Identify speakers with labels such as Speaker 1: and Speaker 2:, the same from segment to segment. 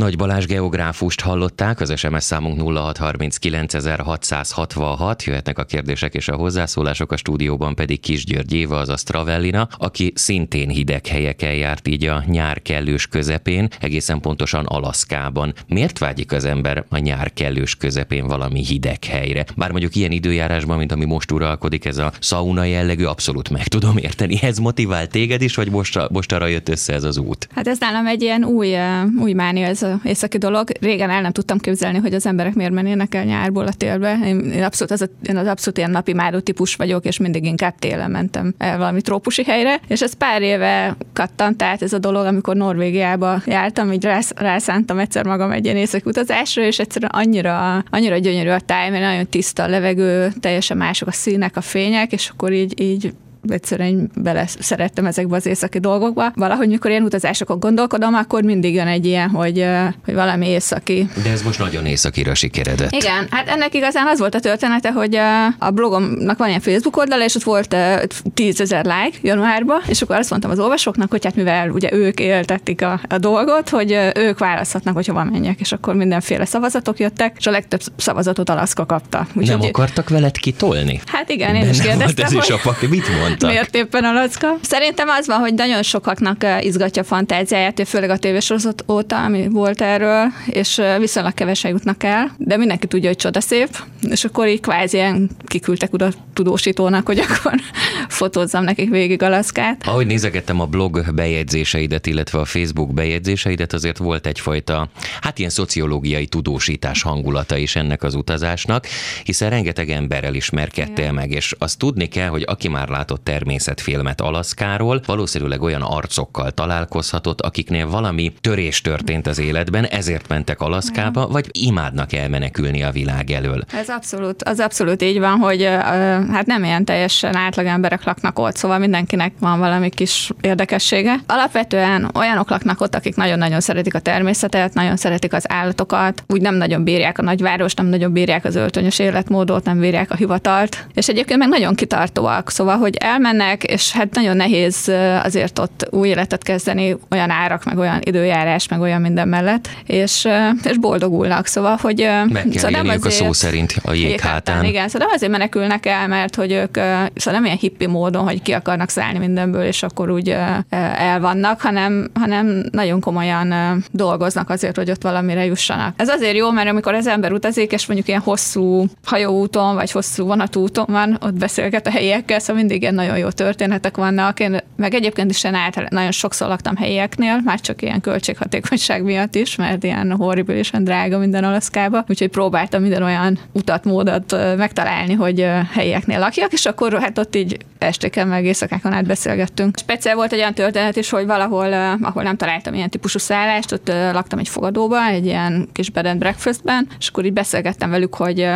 Speaker 1: Nagy Balázs geográfust hallották, az SMS számunk 0639.666, jöhetnek a kérdések és a hozzászólások, a stúdióban pedig Kis György Éva, azaz Travellina, aki szintén hideg helyeken járt így a nyár kellős közepén, egészen pontosan Alaszkában. Miért vágyik az ember a nyár kellős közepén valami hideg helyre? Bár mondjuk ilyen időjárásban, mint ami most uralkodik, ez a sauna jellegű, abszolút meg tudom érteni. Ez motivál téged is, vagy most, most arra jött össze ez az út?
Speaker 2: Hát ez nálam egy ilyen új, új mánia, ez az északi dolog. Régen el nem tudtam képzelni, hogy az emberek miért mennének el nyárból a télbe. Én, abszolút, az, én az abszolút ilyen napi máró típus vagyok, és mindig inkább télen mentem el valami trópusi helyre. És ez pár éve kattant, tehát ez a dolog, amikor Norvégiába jártam, így rász, rászántam egyszer magam egy ilyen északi utazásra, és egyszerűen annyira, annyira gyönyörű a táj, mert nagyon tiszta a levegő, teljesen mások a színek, a fények, és akkor így, így egyszerűen bele szerettem ezekbe az északi dolgokba. Valahogy, mikor ilyen utazásokon gondolkodom, akkor mindig jön egy ilyen, hogy, hogy valami északi.
Speaker 1: De ez most nagyon északira sikeredett.
Speaker 2: Igen, hát ennek igazán az volt a története, hogy a blogomnak van ilyen Facebook oldala, és ott volt 10 ezer like januárban, és akkor azt mondtam az olvasóknak, hogy hát mivel ugye ők éltették a, a dolgot, hogy ők választhatnak, hogy hova menjek, és akkor mindenféle szavazatok jöttek, és a legtöbb szavazatot Alaszka kapta.
Speaker 1: Úgy, Nem akartak veled kitolni?
Speaker 2: Hát igen, én is kérdeztem,
Speaker 1: ez hogy... is a pak, mit mond?
Speaker 2: Mondtak. Miért éppen a lacka? Szerintem az van, hogy nagyon sokaknak izgatja a fantáziáját, főleg a tévésorozat óta, ami volt erről, és viszonylag kevesen jutnak el, de mindenki tudja, hogy csoda szép, és akkor így kvázi ilyen kiküldtek oda tudósítónak, hogy akkor fotózzam nekik végig Alaszkát.
Speaker 1: Ahogy nézegettem a blog bejegyzéseidet, illetve a Facebook bejegyzéseidet, azért volt egyfajta, hát ilyen szociológiai tudósítás hangulata is ennek az utazásnak, hiszen rengeteg emberrel ismerkedtél meg, és azt tudni kell, hogy aki már látott természetfilmet Alaszkáról, valószínűleg olyan arcokkal találkozhatott, akiknél valami törés történt az életben, ezért mentek Alaszkába, vagy imádnak elmenekülni a világ elől.
Speaker 2: Ez abszolút, az abszolút így van, hogy hát nem ilyen teljesen átlag emberek laknak ott, szóval mindenkinek van valami kis érdekessége. Alapvetően olyanok laknak ott, akik nagyon-nagyon szeretik a természetet, nagyon szeretik az állatokat, úgy nem nagyon bírják a nagyváros, nem nagyon bírják az öltönyös életmódot, nem bírják a hivatalt, és egyébként meg nagyon kitartóak, szóval, hogy elmennek, és hát nagyon nehéz azért ott új életet kezdeni, olyan árak, meg olyan időjárás, meg olyan minden mellett, és, és boldogulnak, szóval, hogy...
Speaker 1: Meg kell szóval azért, a szó szerint a jéghátán.
Speaker 2: Igen, szóval nem azért menekülnek el, mert hogy ők szóval nem ilyen hippi módon, hogy ki akarnak szállni mindenből, és akkor úgy el vannak, hanem, hanem nagyon komolyan dolgoznak azért, hogy ott valamire jussanak. Ez azért jó, mert amikor az ember utazik, és mondjuk ilyen hosszú hajóúton, vagy hosszú vonatúton van, ott beszélget a helyiekkel, szóval mindig ilyen nagyon jó történetek vannak. Én meg egyébként is én által, nagyon sokszor laktam helyieknél, már csak ilyen költséghatékonyság miatt is, mert ilyen horribilisen drága minden Alaszkába, úgyhogy próbáltam minden olyan utat, módot megtalálni, hogy helyieknél lakjak, és akkor hát ott így estéken meg éjszakákon át beszélgettünk. Speciál volt egy olyan történet is, hogy valahol, ahol nem találtam ilyen típusú szállást, ott laktam egy fogadóba, egy ilyen kis bed and breakfastben, és akkor így beszélgettem velük, hogy,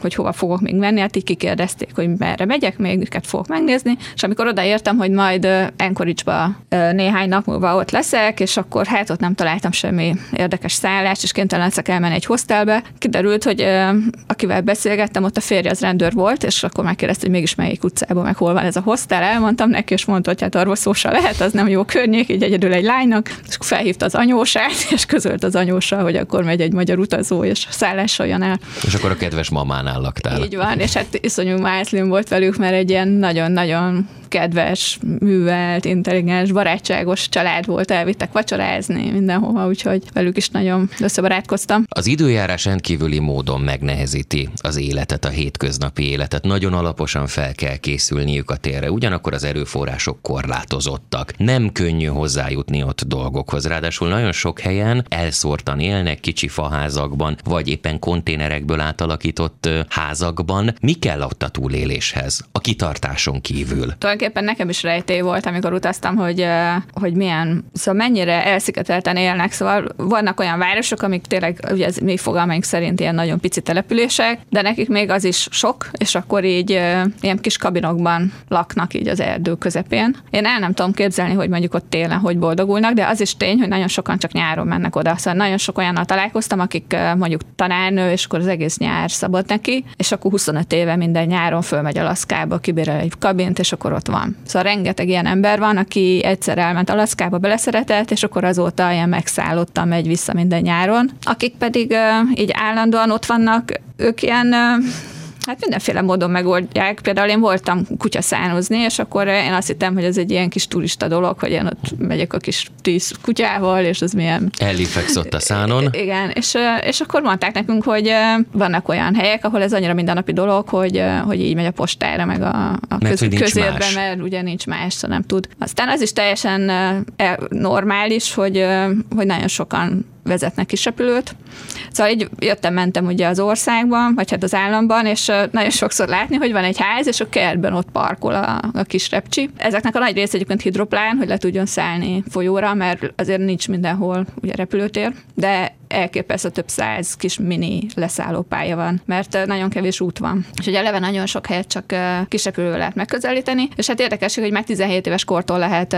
Speaker 2: hogy hova fogok még menni, hát így kikérdezték, hogy merre megyek, még őket fogok megnézni, és amikor odaértem, hogy majd Anchorage-ba néhány nap múlva ott leszek, és akkor hát ott nem találtam semmi érdekes szállást, és kénytelen leszek elmenni egy hostelbe. Kiderült, hogy akivel beszélgettem, ott a férje az rendőr volt, és akkor megkérdezte, hogy mégis melyik utcában, meg hol van ez a hostel. Elmondtam neki, és mondta, hogy hát arról szó lehet, az nem jó környék, így egyedül egy lánynak, és felhívta az anyósát, és közölt az anyósa, hogy akkor megy egy magyar utazó, és szállásoljon el.
Speaker 1: És akkor a kedves mamánál laktál.
Speaker 2: Így van, és hát iszonyú mászlim volt velük, mert egy ilyen nagyon-nagyon kedves, művelt, intelligens, barátságos család volt, elvittek vacsorázni mindenhova, úgyhogy velük is nagyon összebarátkoztam.
Speaker 1: Az időjárás rendkívüli módon megnehezíti az életet, a hétköznapi életet. Nagyon alaposan fel kell készülniük a térre, ugyanakkor az erőforrások korlátozottak. Nem könnyű hozzájutni ott dolgokhoz. Ráadásul nagyon sok helyen elszórtan élnek kicsi faházakban, vagy éppen konténerekből átalakított házakban. Mi kell ott a túléléshez, a kitartáson kívül?
Speaker 2: Tulajdonképpen nekem is rejtély volt, amikor utaztam, hogy, hogy milyen, szóval mennyire elszigetelten élnek, szóval vannak olyan városok, amik tényleg, ugye ez még fogalmaink szerint ilyen nagyon pici települések, de nekik még az is sok, és akkor így ilyen kis kabinokban laknak így az erdő közepén. Én el nem tudom képzelni, hogy mondjuk ott télen hogy boldogulnak, de az is tény, hogy nagyon sokan csak nyáron mennek oda. Szóval nagyon sok olyannal találkoztam, akik mondjuk tanárnő, és akkor az egész nyár szabad neki, és akkor 25 éve minden nyáron fölmegy Alaszkába, kibérel egy kabint, és akkor ott ott van. Szóval rengeteg ilyen ember van, aki egyszer elment Alaszkába, beleszeretett, és akkor azóta ilyen megszállottan megy vissza minden nyáron. Akik pedig így állandóan ott vannak, ők ilyen Hát mindenféle módon megoldják. Például én voltam kutyaszánozni, és akkor én azt hittem, hogy ez egy ilyen kis turista dolog, hogy én ott megyek a kis tíz kutyával, és az milyen...
Speaker 1: Ellifekszott a szánon.
Speaker 2: Igen, és, és akkor mondták nekünk, hogy vannak olyan helyek, ahol ez annyira mindennapi dolog, hogy, hogy így megy a postára, meg a, a
Speaker 1: mert, köz, közérbe, más.
Speaker 2: mert ugye nincs más, szóval nem tud. Aztán az is teljesen normális, hogy, hogy nagyon sokan vezetnek kis repülőt. Szóval így jöttem, mentem ugye az országban, vagy hát az államban, és nagyon sokszor látni, hogy van egy ház, és a kertben ott parkol a, a kis repcsi. Ezeknek a nagy része egyébként hidroplán, hogy le tudjon szállni folyóra, mert azért nincs mindenhol ugye repülőtér, de elképesztő több száz kis mini leszállópálya van, mert nagyon kevés út van. És ugye eleve nagyon sok helyet csak kisrepülővel lehet megközelíteni, és hát érdekes, hogy már 17 éves kortól lehet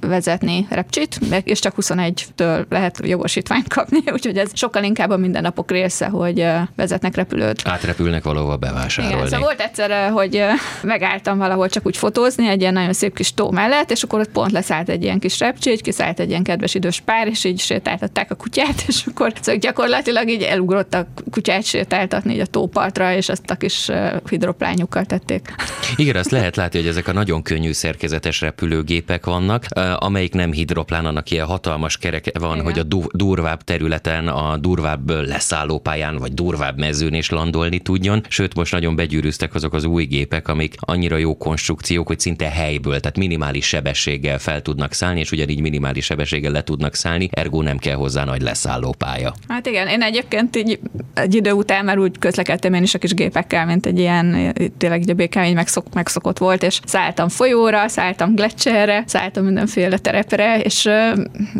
Speaker 2: vezetni repcsit, és csak 21-től lehet jogosítványt kapni, úgyhogy ez sokkal inkább a mindennapok része, hogy vezetnek repülőt.
Speaker 1: Átrepülnek valahova bevásárolni. Igen,
Speaker 2: szóval volt egyszer, hogy megálltam valahol csak úgy fotózni egy ilyen nagyon szép kis tó mellett, és akkor ott pont leszállt egy ilyen kis repcsi, kiszállt egy ilyen kedves idős pár, és így sétáltatták a kutyát, és akkor akkor szóval gyakorlatilag így elugrottak kutyát sétáltatni így a tópartra, és azt a kis hidroplányukkal tették.
Speaker 1: Igen, azt lehet látni, hogy ezek a nagyon könnyű szerkezetes repülőgépek vannak, amelyik nem hidroplán, annak ilyen hatalmas kerek van, Igen. hogy a durvább területen, a durvább leszállópályán, vagy durvább mezőn is landolni tudjon. Sőt, most nagyon begyűrűztek azok az új gépek, amik annyira jó konstrukciók, hogy szinte helyből, tehát minimális sebességgel fel tudnak szállni, és ugyanígy minimális sebességgel le tudnak szállni, ergo nem kell hozzá nagy leszállópálya pálya.
Speaker 2: Hát igen, én egyébként így egy idő után már úgy közlekedtem én is a kis gépekkel, mint egy ilyen, tényleg így a BKM így megszok, megszokott volt, és szálltam folyóra, szálltam gletszerre, szálltam mindenféle terepre, és,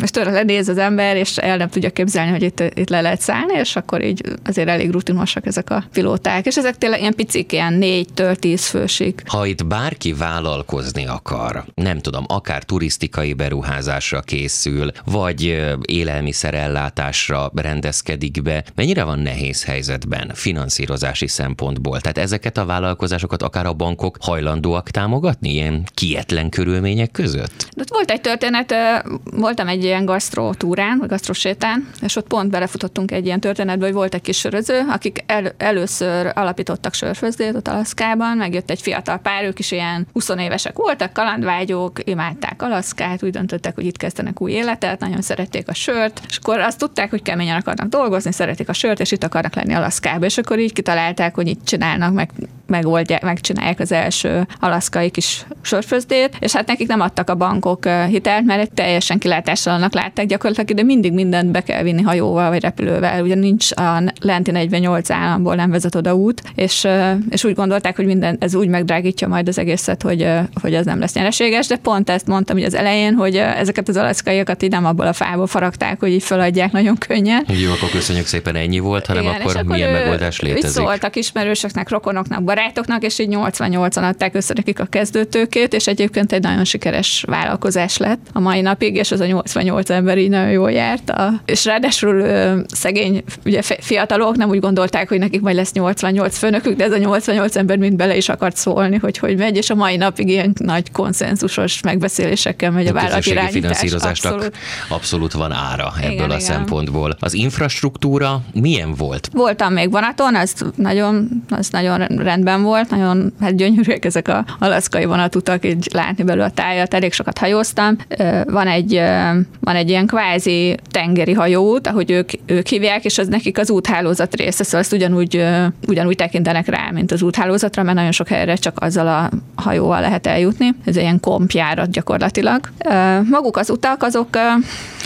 Speaker 2: és tőle lenéz az ember, és el nem tudja képzelni, hogy itt, itt le lehet szállni, és akkor így azért elég rutinosak ezek a pilóták. És ezek tényleg ilyen picik, ilyen négytől tíz fősig.
Speaker 1: Ha itt bárki vállalkozni akar, nem tudom, akár turisztikai beruházásra készül, vagy élelmiszerellátásra, rendezkedik be, mennyire van nehéz helyzetben finanszírozási szempontból? Tehát ezeket a vállalkozásokat akár a bankok hajlandóak támogatni ilyen kietlen körülmények között?
Speaker 2: De volt egy történet, voltam egy ilyen gasztrotúrán, vagy gasztrosétán, és ott pont belefutottunk egy ilyen történetbe, hogy volt egy kis söröző, akik el, először alapítottak sörfőzdét ott Alaszkában, megjött egy fiatal pár, ők is ilyen 20 évesek voltak, kalandvágyók, imádták Alaszkát, úgy döntöttek, hogy itt kezdenek új életet, nagyon szerették a sört, és akkor azt tudták, hogy keményen akarnak dolgozni, szeretik a sört, és itt akarnak lenni Alaszkába. És akkor így kitalálták, hogy itt csinálnak, meg megoldják, megcsinálják az első alaszkai kis sörfőzdét, és hát nekik nem adtak a bankok hitelt, mert egy teljesen kilátástalannak látták gyakorlatilag, de mindig mindent be kell vinni hajóval vagy repülővel, ugye nincs a lenti 48 államból nem vezet oda út, és, és úgy gondolták, hogy minden ez úgy megdrágítja majd az egészet, hogy, hogy az nem lesz nyereséges, de pont ezt mondtam hogy az elején, hogy ezeket az alaszkaiakat így nem abból a fából faragták, hogy így feladják nagyon könnyen.
Speaker 1: Jó, akkor köszönjük szépen, ennyi volt, hanem Igen, akkor, akkor milyen megoldás létezik?
Speaker 2: Szóltak ismerősöknek, rokonoknak, barátoknak, és így 88-an adták össze nekik a kezdőtőkét, és egyébként egy nagyon sikeres vállalkozás lett a mai napig, és az a 88 ember így nagyon jól járt. A, és ráadásul szegény ugye fiatalok nem úgy gondolták, hogy nekik majd lesz 88 főnökük, de ez a 88 ember mind bele is akart szólni, hogy hogy megy, és a mai napig ilyen nagy konszenzusos megbeszélésekkel megy a, a vállalat
Speaker 1: finanszírozásnak abszolút. abszolút van ára ebből igen, a igen. szempontból. Az infrastruktúra milyen volt?
Speaker 2: Voltam még vonaton, az nagyon, az nagyon rendben volt, nagyon hát gyönyörűek ezek a alaszkai vonatutak, így látni belőle a tájat, elég sokat hajóztam. Van egy, van egy ilyen kvázi tengeri hajóút, ahogy ők, ők hívják, és az nekik az úthálózat része, szóval ezt ugyanúgy, ugyanúgy tekintenek rá, mint az úthálózatra, mert nagyon sok helyre csak azzal a hajóval lehet eljutni. Ez ilyen kompjárat gyakorlatilag. Maguk az utak, azok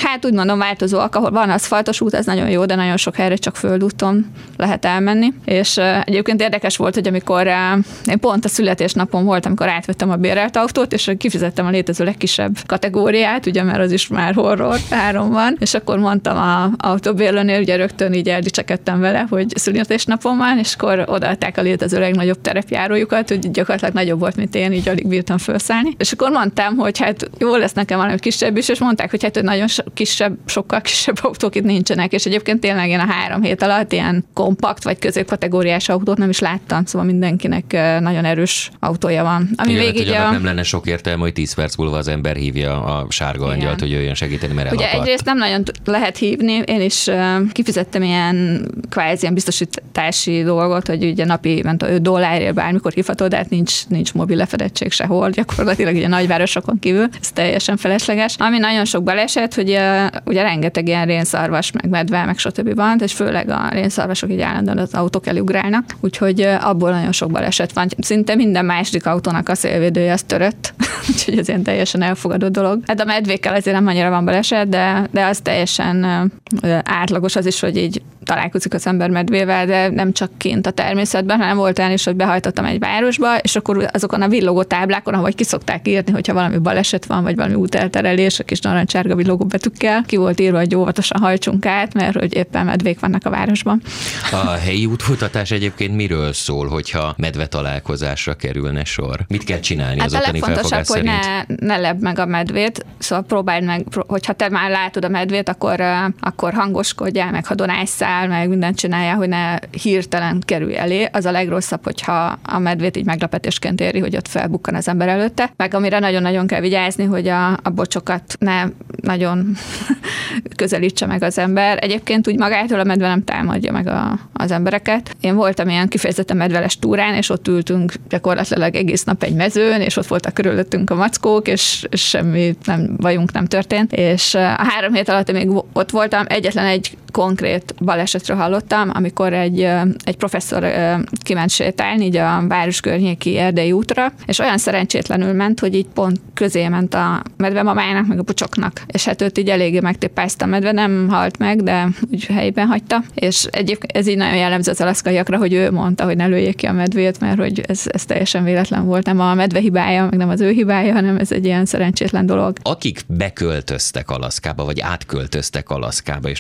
Speaker 2: hát úgy mondom változóak, ahol van aszfaltos út, ez nagyon jó, de nagyon sok helyre csak földúton lehet elmenni. És egyébként érdekes volt, hogy amikor én pont a születésnapom volt, amikor átvettem a bérelt autót, és kifizettem a létező legkisebb kategóriát, ugye mert az is már horror, három van, és akkor mondtam a autóbérlőnél, ugye rögtön így eldicsekedtem vele, hogy születésnapom van, és akkor odaadták a létező legnagyobb terepjárójukat, hogy gyakorlatilag nagyobb volt, mint én, így alig bírtam felszállni. És akkor mondtam, hogy hát jó lesz nekem valami kisebb is, és mondták, hogy hát hogy nagyon kisebb, sokkal kisebb autók itt nincsenek, és egyébként tényleg én a három hét alatt ilyen kompakt vagy középkategóriás autót nem is láttam, szóval mind mindenkinek nagyon erős autója van.
Speaker 1: Ami Igen, végig a... nem lenne sok értelme, hogy 10 perc múlva az ember hívja a sárga Igen. angyalt, hogy jöjjön segíteni, mert
Speaker 2: Ugye
Speaker 1: elakadt.
Speaker 2: egyrészt nem nagyon lehet hívni, én is kifizettem ilyen kvázi ilyen biztosítási dolgot, hogy ugye napi ment 5 dollárért bármikor hívható, de hát nincs, nincs mobil lefedettség sehol, gyakorlatilag ugye nagyvárosokon kívül, ez teljesen felesleges. Ami nagyon sok baleset, hogy ugye rengeteg ilyen rénszarvas, meg medve, meg stb. van, és főleg a rénszarvasok így állandóan az autók elé ugrálnak, úgyhogy abból nagyon sok baleset van. Szinte minden második autónak a szélvédője az törött, úgyhogy ez ilyen teljesen elfogadott dolog. Hát a medvékkel azért nem annyira van baleset, de, de az teljesen átlagos az is, hogy így találkozik az ember medvével, de nem csak kint a természetben, hanem volt olyan is, hogy behajtottam egy városba, és akkor azokon a villogó táblákon, ahogy kiszokták írni, hogyha valami baleset van, vagy valami útelterelés, a kis narancsárga villogó betűkkel, ki volt írva, hogy óvatosan hajtsunk át, mert hogy éppen medvék vannak a városban.
Speaker 1: A helyi útfutatás egyébként miről szól, hogyha medve találkozásra kerülne sor? Mit kell csinálni hát az ottani felfogás
Speaker 2: hogy ne, ne lebb meg a medvét, szóval próbáld meg, hogyha te már látod a medvét, akkor, akkor hangoskodjál, meg ha donásszál, meg mindent csináljál, hogy ne hirtelen kerülj elé. Az a legrosszabb, hogyha a medvét így meglepetésként éri, hogy ott felbukkan az ember előtte. Meg amire nagyon-nagyon kell vigyázni, hogy a, a bocsokat ne nagyon közelítse meg az ember. Egyébként úgy magától a medve nem támadja meg a, az embereket. Én voltam ilyen kifejezetten medveles túrán, és ott ültünk gyakorlatilag egész nap egy mezőn, és ott voltak körülöttünk a mackók, és, és semmi nem, bajunk nem történt. És a három hét alatt még ott voltam, egyetlen egy konkrét balesetről hallottam, amikor egy, egy professzor kiment sétálni így a város környéki erdei útra, és olyan szerencsétlenül ment, hogy így pont közé ment a medvemamájának, meg a pucsoknak. És hát őt így eléggé megtépázta a medve, nem halt meg, de úgy helyben hagyta. És egyébként ez így nagyon jellemző az alaszkaiakra, hogy ő mondta, hogy ne lőjék ki a medvét, mert hogy ez, ez teljesen véletlen volt. Nem a medve hibája, meg nem az ő hibája, hanem ez egy ilyen szerencsétlen dolog.
Speaker 1: Akik beköltöztek Alaszkába, vagy átköltöztek Alaszkába, és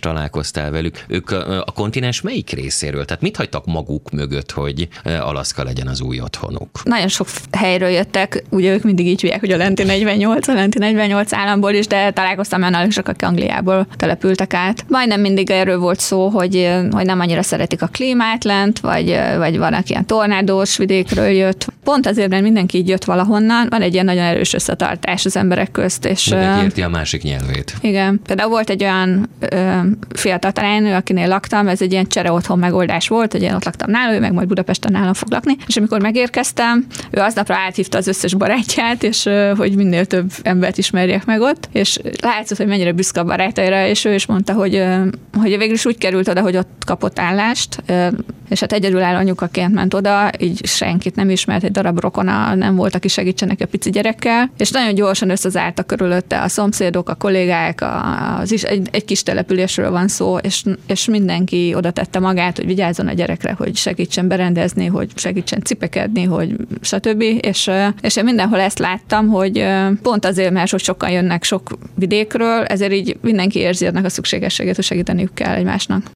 Speaker 1: találkoztál velük, ők a kontinens melyik részéről? Tehát mit hagytak maguk mögött, hogy Alaszka legyen az új otthonuk?
Speaker 2: Nagyon sok helyről jöttek, ugye ők mindig így hívják, hogy a Lenti 48, a Lenti 48 államból is, de találkoztam olyan sok, akik Angliából települtek át. Majdnem mindig erről volt szó, hogy, hogy nem annyira szeretik a klímát lent, vagy, vagy van, aki ilyen tornádós vidékről jött. Pont azért, mert mindenki így jött valahonnan, van egy ilyen nagyon erős összetartás az emberek közt. És,
Speaker 1: mindenki érti a másik nyelvét.
Speaker 2: Igen. Például volt egy olyan ö, fiatal találnő, akinél laktam, ez egy ilyen csere otthon megoldás volt, hogy én ott laktam nála, ő meg majd Budapesten nálam fog lakni, és amikor megérkeztem, ő aznapra áthívta az összes barátját, és hogy minél több embert ismerjek meg ott, és látszott, hogy mennyire büszke a barátaira, és ő is mondta, hogy, hogy végül is úgy került oda, hogy ott kapott állást, és hát egyedülálló anyukaként ment oda, így senkit nem ismert, darab rokona nem volt, aki segítsenek a pici gyerekkel, és nagyon gyorsan összezártak körülötte a szomszédok, a kollégák, az is, egy, egy kis településről van szó, és, és mindenki oda tette magát, hogy vigyázzon a gyerekre, hogy segítsen berendezni, hogy segítsen cipekedni, hogy stb. És, és én mindenhol ezt láttam, hogy pont azért, mert hogy sokan jönnek sok vidékről, ezért így mindenki érzi ennek a szükségességet, hogy segíteniük kell egymásnak.